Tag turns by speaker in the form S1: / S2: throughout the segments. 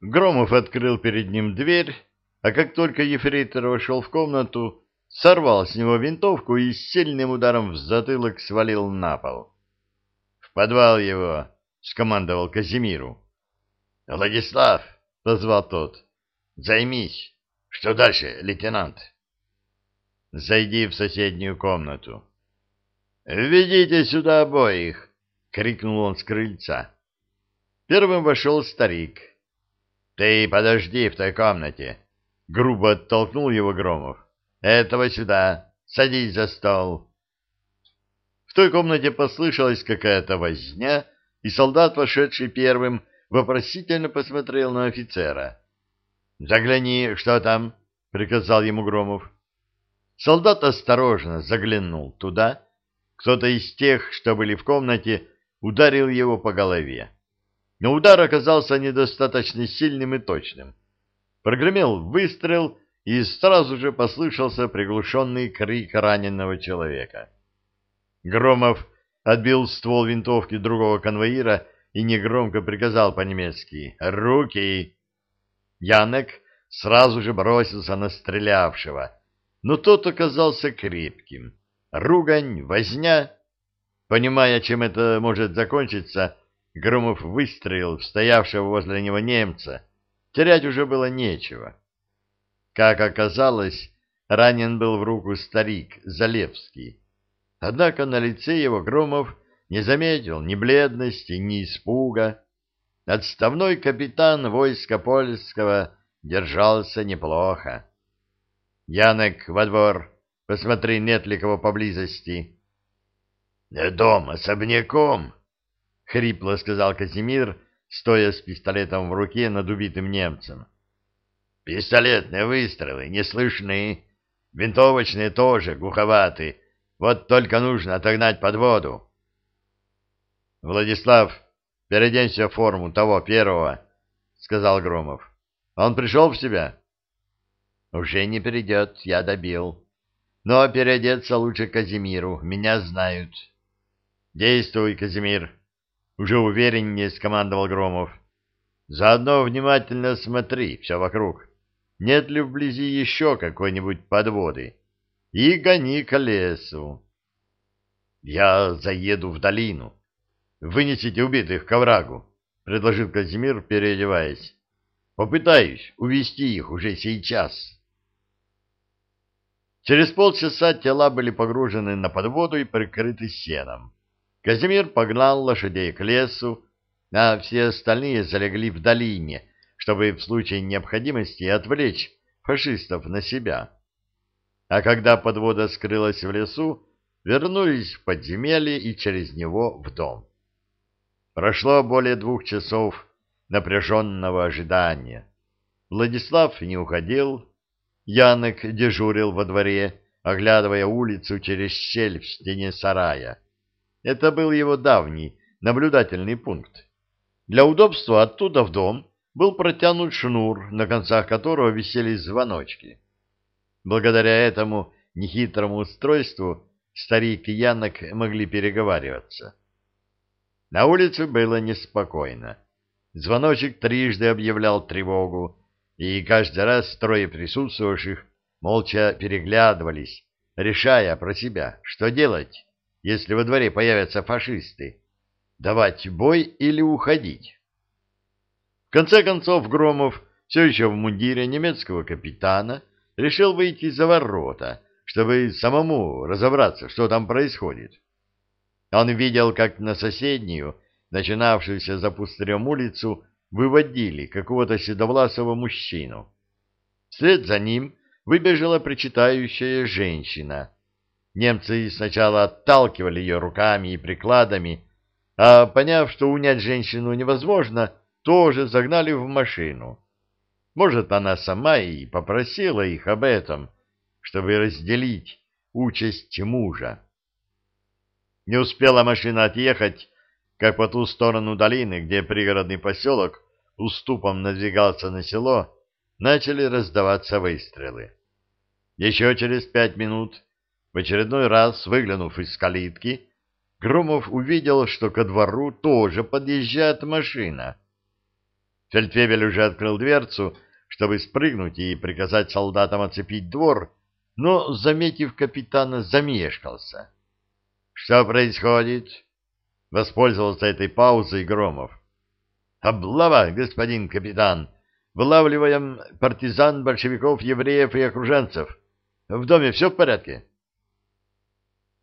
S1: Громов открыл перед ним дверь, а как только ефрейтор вошел в комнату, сорвал с него винтовку и с сильным ударом в затылок свалил на пол. — В подвал его! — скомандовал Казимиру. — Владислав! — позвал тот. — Займись. Что дальше, лейтенант? — Зайди в соседнюю комнату. — Введите сюда обоих! — крикнул он с крыльца. Первым вошел старик. «Ты подожди в той комнате!» — грубо оттолкнул его Громов. «Этого сюда! Садись за стол!» В той комнате послышалась какая-то возня, и солдат, вошедший первым, вопросительно посмотрел на офицера. «Загляни, что там?» — приказал ему Громов. Солдат осторожно заглянул туда. Кто-то из тех, что были в комнате, ударил его по голове но удар оказался недостаточно сильным и точным. Прогремел выстрел, и сразу же послышался приглушенный крик раненого человека. Громов отбил ствол винтовки другого конвоира и негромко приказал по-немецки «Руки!». Янек сразу же бросился на стрелявшего, но тот оказался крепким. Ругань, возня. Понимая, чем это может закончиться, Громов выстрелил в стоявшего возле него немца. Терять уже было нечего. Как оказалось, ранен был в руку старик Залевский. Однако на лице его Громов не заметил ни бледности, ни испуга. Отставной капитан войска польского держался неплохо. «Янек, во двор, посмотри, нет ли кого поблизости». «Дом особняком», — хрипло сказал Казимир, стоя с пистолетом в руке над убитым немцем. «Пистолетные выстрелы не слышны, винтовочные тоже глуховаты, вот только нужно отогнать подводу». «Владислав, переоденься в форму того первого», — сказал Громов. «Он пришел в себя?» «Уже не перейдет, я добил. Но переодеться лучше Казимиру, меня знают». «Действуй, Казимир». Уже увереннее скомандовал Громов. Заодно внимательно смотри все вокруг. Нет ли вблизи еще какой-нибудь подводы? И гони к лесу. Я заеду в долину. Вынесите убитых к оврагу, — предложил Казимир, переодеваясь. Попытаюсь увести их уже сейчас. Через полчаса тела были погружены на подводу и прикрыты сеном. Казимир погнал лошадей к лесу, а все остальные залегли в долине, чтобы в случае необходимости отвлечь фашистов на себя. А когда подвода скрылась в лесу, вернулись в подземелье и через него в дом. Прошло более двух часов напряженного ожидания. Владислав не уходил, Янок дежурил во дворе, оглядывая улицу через щель в стене сарая. Это был его давний наблюдательный пункт. Для удобства оттуда в дом был протянут шнур, на концах которого висели звоночки. Благодаря этому нехитрому устройству старик и Янок могли переговариваться. На улице было неспокойно. Звоночек трижды объявлял тревогу, и каждый раз трое присутствовавших молча переглядывались, решая про себя, что делать если во дворе появятся фашисты? Давать бой или уходить? В конце концов Громов, все еще в мундире немецкого капитана, решил выйти за ворота, чтобы самому разобраться, что там происходит. Он видел, как на соседнюю, начинавшуюся за пустырем улицу, выводили какого-то седовласого мужчину. Вслед за ним выбежала причитающая женщина — Немцы сначала отталкивали ее руками и прикладами, а, поняв, что унять женщину невозможно, тоже загнали в машину. Может, она сама и попросила их об этом, чтобы разделить участь мужа. Не успела машина отъехать, как по ту сторону долины, где пригородный поселок уступом надвигался на село, начали раздаваться выстрелы. Еще через пять минут в очередной раз, выглянув из калитки, Громов увидел, что ко двору тоже подъезжает машина. Фельдфебель уже открыл дверцу, чтобы спрыгнуть и приказать солдатам оцепить двор, но, заметив капитана, замешкался. — Что происходит? — воспользовался этой паузой Громов. — Облава, господин капитан! Вылавливаем партизан, большевиков, евреев и окруженцев. В доме все в порядке? —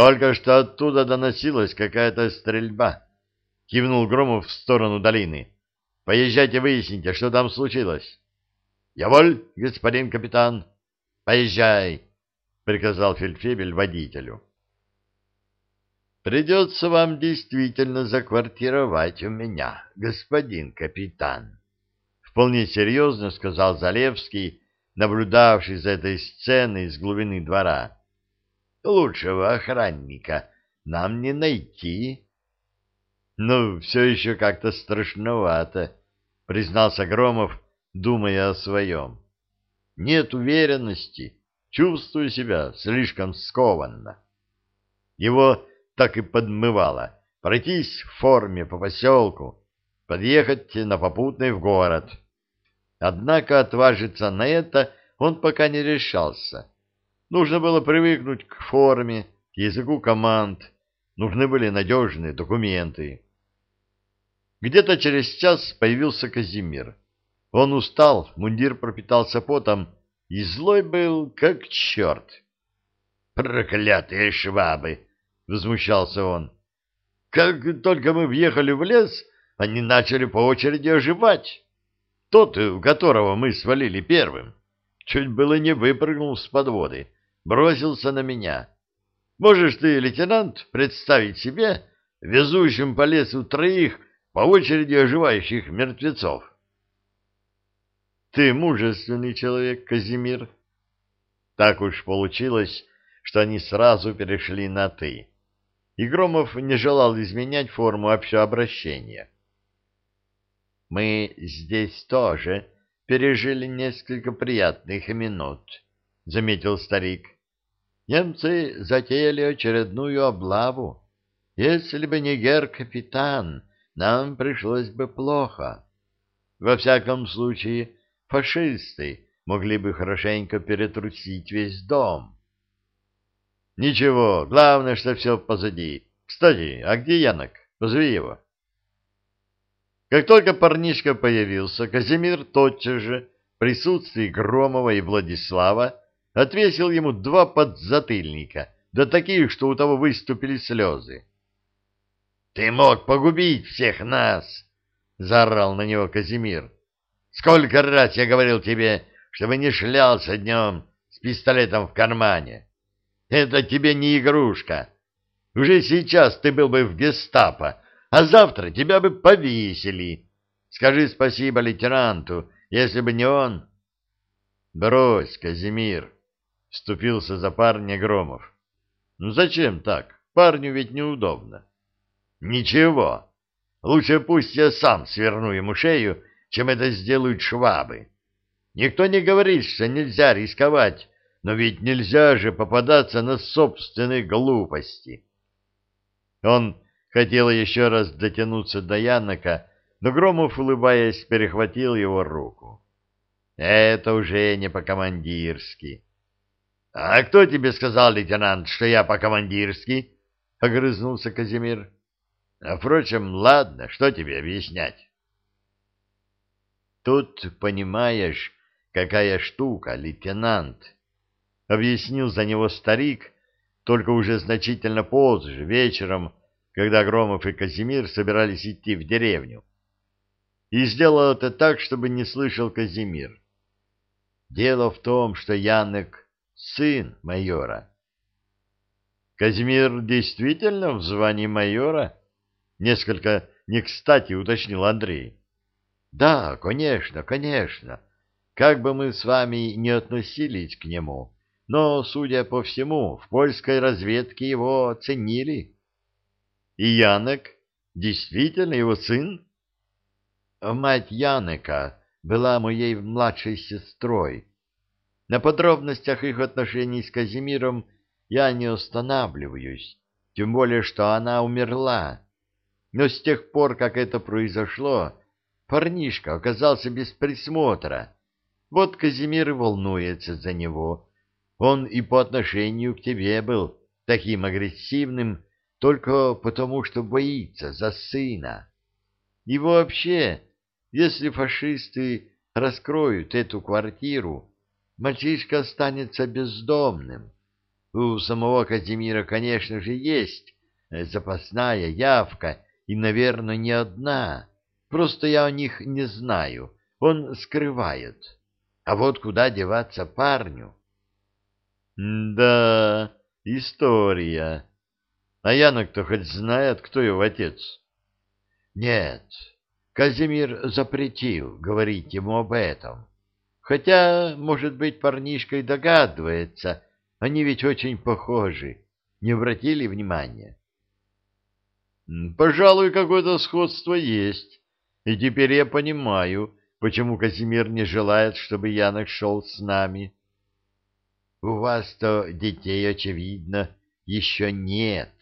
S1: Только что оттуда доносилась какая-то стрельба, — кивнул Громов в сторону долины. — Поезжайте, выясните, что там случилось. — Я воль, господин капитан. — Поезжай, — приказал фельдфебель водителю. — Придется вам действительно заквартировать у меня, господин капитан, — вполне серьезно сказал Залевский, наблюдавший за этой сценой из глубины двора. — Лучшего охранника нам не найти. — Ну, все еще как-то страшновато, — признался Громов, — думая о своем. Нет уверенности, чувствую себя слишком скованно. Его так и подмывало пройтись в форме по поселку, подъехать на попутный в город. Однако отважиться на это он пока не решался. Нужно было привыкнуть к форме, к языку команд, нужны были надежные документы. Где-то через час появился Казимир. Он устал, мундир пропитался потом, и злой был, как черт. «Проклятые швабы!» — возмущался он. «Как только мы въехали в лес, они начали по очереди оживать. Тот, у которого мы свалили первым, чуть было не выпрыгнул с подводы, бросился на меня. Можешь ты, лейтенант, представить себе везущим по лесу троих по очереди оживающих мертвецов? Ты мужественный человек, Казимир. Так уж получилось, что они сразу перешли на «ты». И Громов не желал изменять форму общего обращения. «Мы здесь тоже пережили несколько приятных минут», — заметил старик. «Немцы затеяли очередную облаву. Если бы не гер-капитан, нам пришлось бы плохо. Во всяком случае, фашисты могли бы хорошенько перетрусить весь дом. Ничего, главное, что все позади. Кстати, а где Янок? Позови его. Как только парнишка появился, Казимир тотчас же в присутствии Громова и Владислава отвесил ему два подзатыльника, да такие, что у того выступили слезы. — Ты мог погубить всех нас! — заорал на него Казимир. Сколько раз я говорил тебе, чтобы не шлялся днем с пистолетом в кармане. Это тебе не игрушка. Уже сейчас ты был бы в гестапо, а завтра тебя бы повесили. Скажи спасибо лейтенанту, если бы не он. Брось, Казимир, — вступился за парня Громов. Ну зачем так? Парню ведь неудобно. Ничего. Лучше пусть я сам сверну ему шею, чем это сделают швабы. Никто не говорит, что нельзя рисковать, но ведь нельзя же попадаться на собственные глупости. Он хотел еще раз дотянуться до Янока, но Громов, улыбаясь, перехватил его руку. Это уже не по-командирски. — А кто тебе сказал, лейтенант, что я по-командирски? — огрызнулся Казимир. — А, впрочем, ладно, что тебе объяснять? Тут понимаешь, какая штука, лейтенант, — объяснил за него старик, только уже значительно позже, вечером, когда Громов и Казимир собирались идти в деревню. И сделал это так, чтобы не слышал Казимир. Дело в том, что Янек — сын майора. Казимир действительно в звании майора? Несколько не кстати уточнил Андрей. Да, конечно, конечно. Как бы мы с вами не относились к нему, но, судя по всему, в польской разведке его оценили. И Янек действительно его сын? Мать Янека была моей младшей сестрой. На подробностях их отношений с Казимиром я не останавливаюсь, тем более, что она умерла. Но с тех пор, как это произошло, парнишка оказался без присмотра. Вот Казимир и волнуется за него. Он и по отношению к тебе был таким агрессивным, только потому, что боится за сына. И вообще, если фашисты раскроют эту квартиру, мальчишка останется бездомным. У самого Казимира, конечно же, есть запасная явка, и, наверное, не одна. Просто я о них не знаю. Он скрывает. А вот куда деваться парню? Да, история. А Яна-то хоть знает, кто его отец? Нет, Казимир запретил говорить ему об этом. Хотя, может быть, парнишка и догадывается, они ведь очень похожи. Не обратили внимания? Пожалуй, какое-то сходство есть. И теперь я понимаю, почему Казимир не желает, чтобы Янок шел с нами. У вас-то детей, очевидно, еще нет.